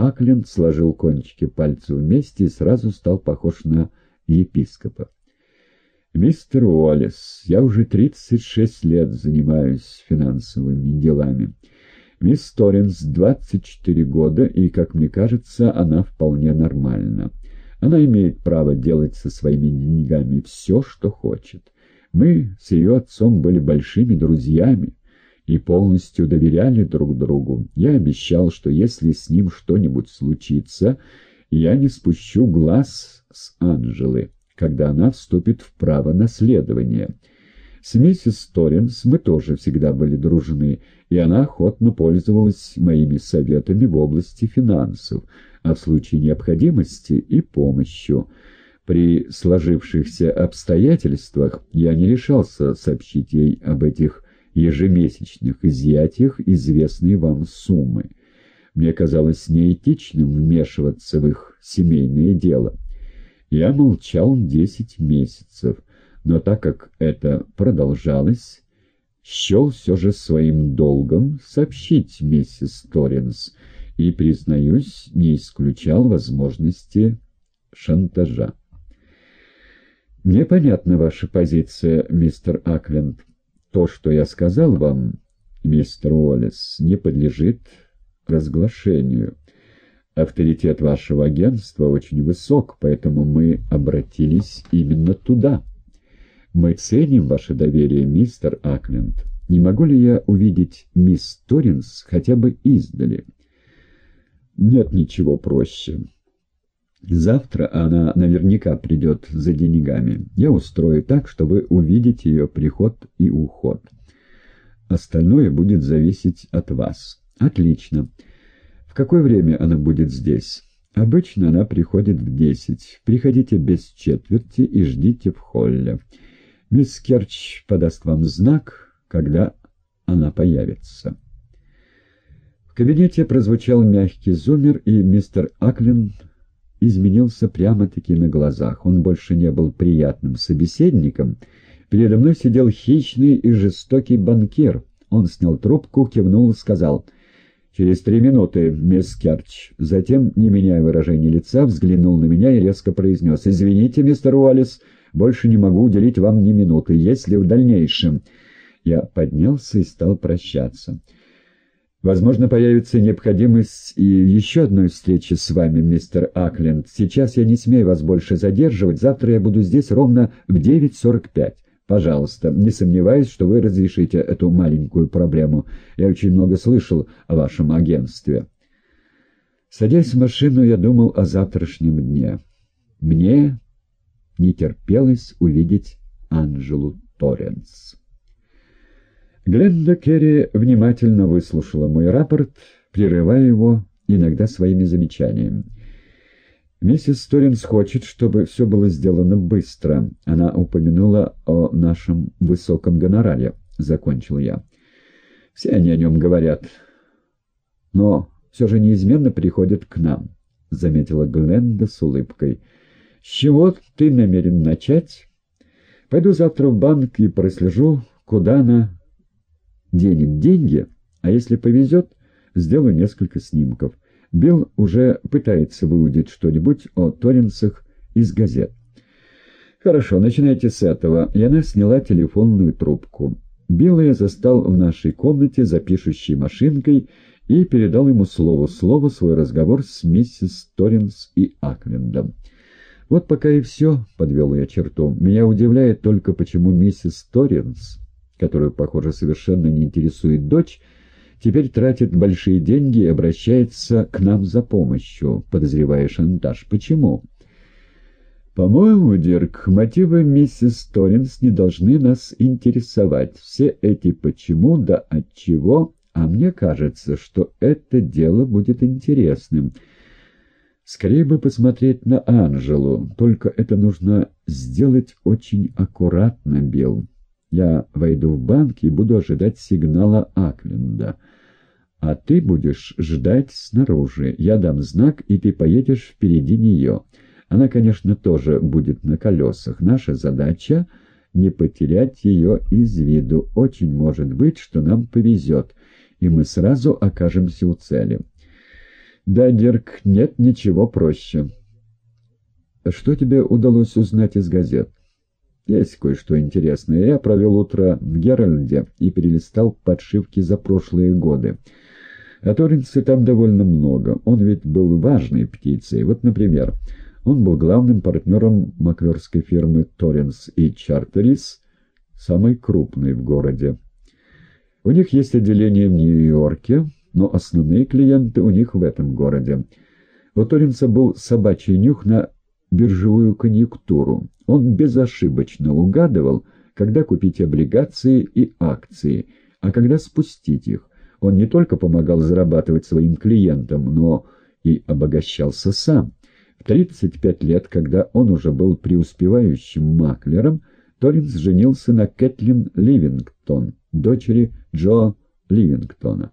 Акленд сложил кончики пальцев вместе и сразу стал похож на епископа. «Мистер Уоллес, я уже 36 лет занимаюсь финансовыми делами. Мисс Торренс 24 года, и, как мне кажется, она вполне нормальна. Она имеет право делать со своими деньгами все, что хочет. Мы с ее отцом были большими друзьями и полностью доверяли друг другу. Я обещал, что если с ним что-нибудь случится, я не спущу глаз с Анжелы, когда она вступит в право наследования. С миссис Торренс мы тоже всегда были дружны, и она охотно пользовалась моими советами в области финансов, а в случае необходимости и помощью. При сложившихся обстоятельствах я не решался сообщить ей об этих ежемесячных изъятиях известной вам суммы. Мне казалось неэтичным вмешиваться в их семейное дело. Я молчал десять месяцев, но так как это продолжалось, счел все же своим долгом сообщить миссис Торренс и, признаюсь, не исключал возможности шантажа. «Мне понятна ваша позиция, мистер Акленд. То, что я сказал вам, мистер Уоллес, не подлежит разглашению. Авторитет вашего агентства очень высок, поэтому мы обратились именно туда. Мы ценим ваше доверие, мистер Акленд. Не могу ли я увидеть мисс Торренс хотя бы издали?» «Нет ничего проще». Завтра она наверняка придет за деньгами. Я устрою так, что вы увидите ее приход и уход. Остальное будет зависеть от вас. Отлично. В какое время она будет здесь? Обычно она приходит в десять. Приходите без четверти и ждите в холле. Мисс Керч подаст вам знак, когда она появится. В кабинете прозвучал мягкий зумер, и мистер Аклин изменился прямо-таки на глазах. Он больше не был приятным собеседником. Передо мной сидел хищный и жестокий банкир. Он снял трубку, кивнул и сказал «Через три минуты, мисс Керч». Затем, не меняя выражения лица, взглянул на меня и резко произнес «Извините, мистер Уоллес, больше не могу уделить вам ни минуты, если в дальнейшем...» Я поднялся и стал прощаться. Возможно, появится необходимость и еще одной встречи с вами, мистер Акленд. Сейчас я не смею вас больше задерживать. Завтра я буду здесь ровно в 9.45. Пожалуйста, не сомневаюсь, что вы разрешите эту маленькую проблему. Я очень много слышал о вашем агентстве. Садясь в машину, я думал о завтрашнем дне. Мне не терпелось увидеть Анжелу Торренс. Гленда Керри внимательно выслушала мой рапорт, прерывая его иногда своими замечаниями. «Миссис Сторинс хочет, чтобы все было сделано быстро. Она упомянула о нашем высоком гонораре», — закончил я. «Все они о нем говорят. Но все же неизменно приходят к нам», — заметила Гленда с улыбкой. «С чего ты намерен начать?» «Пойду завтра в банк и прослежу, куда она денет деньги, а если повезет, сделаю несколько снимков. Билл уже пытается выудить что-нибудь о Торренсах из газет. «Хорошо, начинайте с этого». И она сняла телефонную трубку. Билла я застал в нашей комнате за пишущей машинкой и передал ему слово слово свой разговор с миссис Торренс и Аклендом. «Вот пока и все», — подвел я черту. «Меня удивляет только, почему миссис Торренс которую, похоже, совершенно не интересует дочь, теперь тратит большие деньги и обращается к нам за помощью, подозревая шантаж. Почему? По-моему, Дирк, мотивы миссис Торренс не должны нас интересовать. Все эти «почему» да «отчего», а мне кажется, что это дело будет интересным. Скорее бы посмотреть на Анжелу, только это нужно сделать очень аккуратно, Билл. Я войду в банк и буду ожидать сигнала Акленда. А ты будешь ждать снаружи. Я дам знак, и ты поедешь впереди нее. Она, конечно, тоже будет на колесах. Наша задача — не потерять ее из виду. Очень может быть, что нам повезет, и мы сразу окажемся у цели. Да, Дирк, нет ничего проще. Что тебе удалось узнать из газет? Есть кое-что интересное. Я провел утро в Геральде и перелистал подшивки за прошлые годы. А Торренса там довольно много. Он ведь был важной птицей. Вот, например, он был главным партнером макверской фирмы Торренс и Чартерис, самой крупной в городе. У них есть отделение в Нью-Йорке, но основные клиенты у них в этом городе. У Торренса был собачий нюх на биржевую конъюнктуру. Он безошибочно угадывал, когда купить облигации и акции, а когда спустить их. Он не только помогал зарабатывать своим клиентам, но и обогащался сам. В 35 лет, когда он уже был преуспевающим маклером, Торренс женился на Кэтлин Ливингтон, дочери Джо Ливингтона.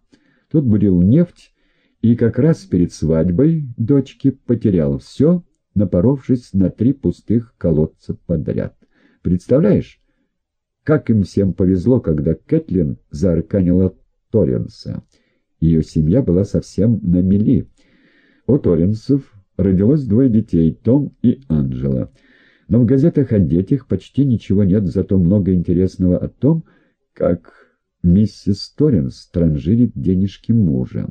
Тот бурил нефть и как раз перед свадьбой дочки потерял все, напоровшись на три пустых колодца подряд. Представляешь, как им всем повезло, когда Кэтлин заарканила Торренса. Ее семья была совсем на мели. У Торренсов родилось двое детей, Том и Анжела. Но в газетах о детях почти ничего нет, зато много интересного о том, как миссис Торренс транжирит денежки мужа.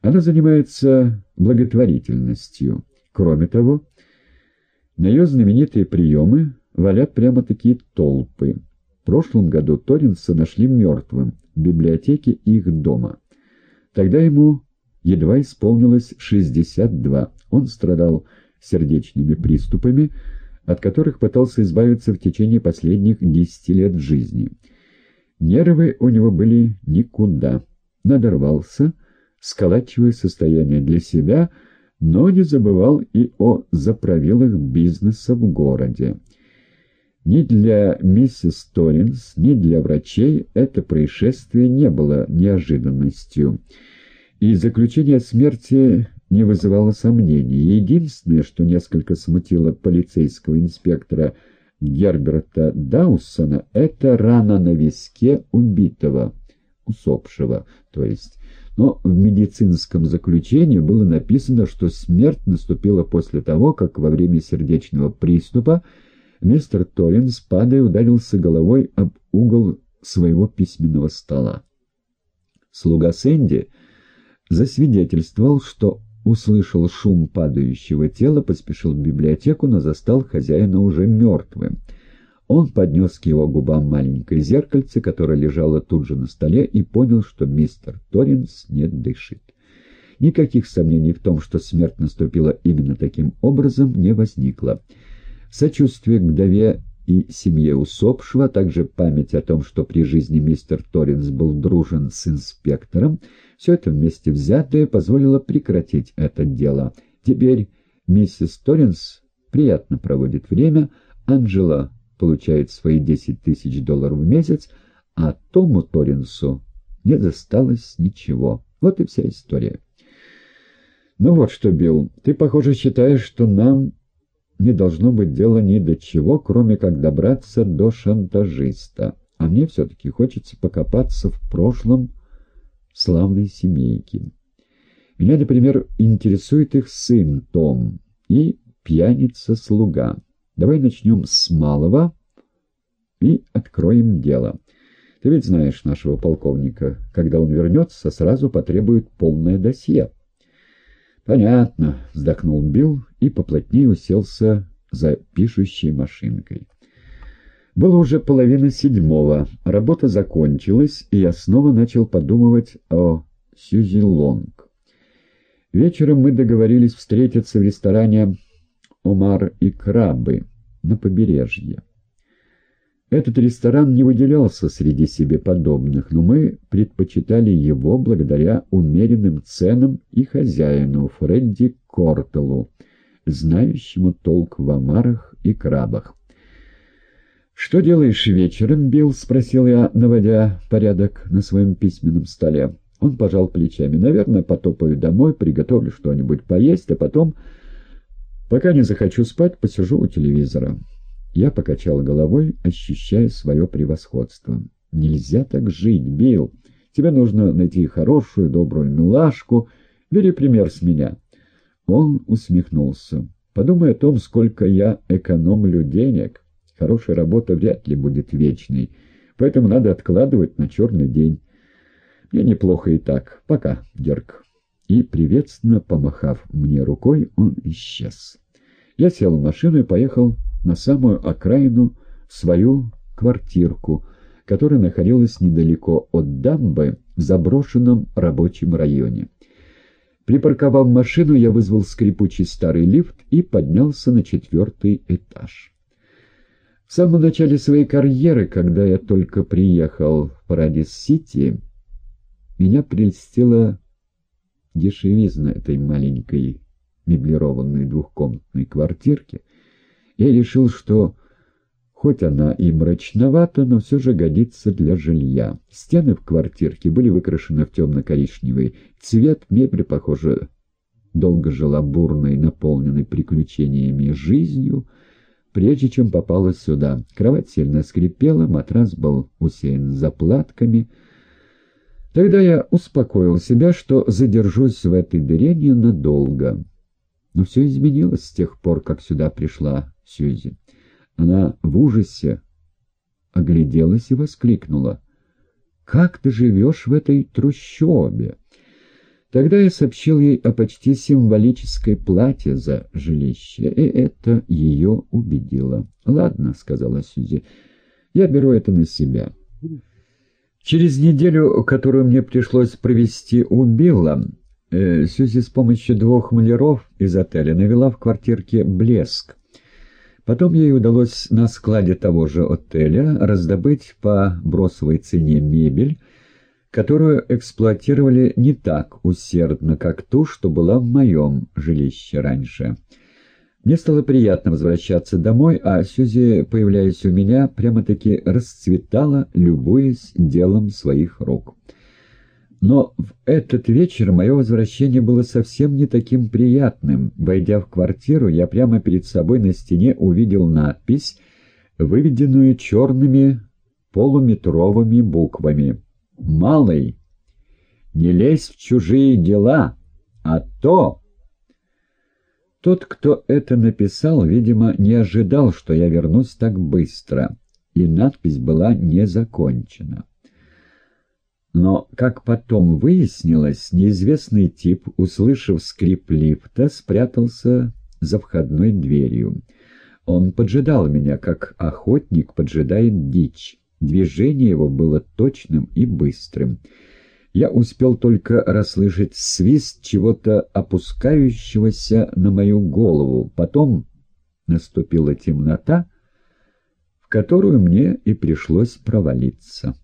Она занимается благотворительностью. Кроме того, на ее знаменитые приемы валят прямо такие толпы. В прошлом году Торренса нашли мертвым в библиотеке их дома. Тогда ему едва исполнилось 62. Он страдал сердечными приступами, от которых пытался избавиться в течение последних 10 лет жизни. Нервы у него были никуда. Надорвался, сколачивая состояние для себя, но не забывал и о заправилах бизнеса в городе. Ни для миссис Торренс, ни для врачей это происшествие не было неожиданностью, и заключение смерти не вызывало сомнений. Единственное, что несколько смутило полицейского инспектора Герберта Даусона, это рана на виске убитого, усопшего, то есть. Но в медицинском заключении было написано, что смерть наступила после того, как во время сердечного приступа Мистер Торренс, падая, ударился головой об угол своего письменного стола. Слуга Сэнди засвидетельствовал, что услышал шум падающего тела, поспешил в библиотеку, но застал хозяина уже мертвым. Он поднес к его губам маленькое зеркальце, которое лежало тут же на столе, и понял, что мистер Торренс не дышит. Никаких сомнений в том, что смерть наступила именно таким образом, не возникло. Сочувствие к вдове и семье усопшего, а также память о том, что при жизни мистер Торренс был дружен с инспектором, все это вместе взятое позволило прекратить это дело. Теперь миссис Торренс приятно проводит время, Анжела получает свои 10 тысяч долларов в месяц, а Тому Торренсу не досталось ничего. Вот и вся история. Ну вот что, Билл, ты, похоже, считаешь, что нам не должно быть дела ни до чего, кроме как добраться до шантажиста. А мне все-таки хочется покопаться в прошлом славной семейки. Меня, например, интересует их сын Том и пьяница-слуга. Давай начнем с малого и откроем дело. Ты ведь знаешь нашего полковника. Когда он вернется, сразу потребует полное досье. «Понятно», — вздохнул Билл и поплотнее уселся за пишущей машинкой. Было уже половина седьмого, работа закончилась, и я снова начал подумывать о Сьюзи Лонг. Вечером мы договорились встретиться в ресторане «Омар и крабы» на побережье. Этот ресторан не выделялся среди себе подобных, но мы предпочитали его благодаря умеренным ценам и хозяину Фредди Кортелу, знающему толк в омарах и крабах. «Что делаешь вечером, Билл?» — спросил я, наводя порядок на своем письменном столе. Он пожал плечами. «Наверное, потопаю домой, приготовлю что-нибудь поесть, а потом, пока не захочу спать, посижу у телевизора». Я покачал головой, ощущая свое превосходство. «Нельзя так жить, Билл. Тебе нужно найти хорошую, добрую милашку Бери пример с меня». Он усмехнулся. «Подумай о том, сколько я экономлю денег. Хорошая работа вряд ли будет вечной, поэтому надо откладывать на черный день. Мне неплохо и так. Пока, Дерг». И, приветственно помахав мне рукой, он исчез. Я сел в машину и поехал на самую окраину свою квартирку, которая находилась недалеко от дамбы в заброшенном рабочем районе. Припарковав машину, я вызвал скрипучий старый лифт и поднялся на четвертый этаж. В самом начале своей карьеры, когда я только приехал в Парадис-Сити, меня прельстила дешевизна этой маленькой меблированной двухкомнатной квартирки. Я решил, что хоть она и мрачновата, но все же годится для жилья. Стены в квартирке были выкрашены в темно-коричневый цвет, мебель, похоже, долго жила бурной, наполненной приключениями жизнью, прежде чем попала сюда. Кровать сильно скрипела, матрас был усеян заплатками. Тогда я успокоил себя, что задержусь в этой дыре ненадолго. Но все изменилось с тех пор, как сюда пришла Сьюзи. Она в ужасе огляделась и воскликнула. «Как ты живешь в этой трущобе?» Тогда я сообщил ей о почти символической плате за жилище, и это ее убедило. «Ладно», — сказала Сьюзи, — «я беру это на себя». Через неделю, которую мне пришлось провести у Билла, э, Сьюзи с помощью двух маляров из отеля навела в квартирке блеск. Потом ей удалось на складе того же отеля раздобыть по бросовой цене мебель, которую эксплуатировали не так усердно, как ту, что была в моем жилище раньше. Мне стало приятно возвращаться домой, а Сюзи, появляясь у меня, прямо-таки расцветала, любуясь делом своих рук. Но в этот вечер мое возвращение было совсем не таким приятным. Войдя в квартиру, я прямо перед собой на стене увидел надпись, выведенную черными полуметровыми буквами. «Малый, не лезь в чужие дела, а то...» Тот, кто это написал, видимо, не ожидал, что я вернусь так быстро, и надпись была не закончена. Но, как потом выяснилось, неизвестный тип, услышав скрип лифта, спрятался за входной дверью. Он поджидал меня, как охотник поджидает дичь. Движение его было точным и быстрым. Я успел только расслышать свист чего-то опускающегося на мою голову. Потом наступила темнота, в которую мне и пришлось провалиться.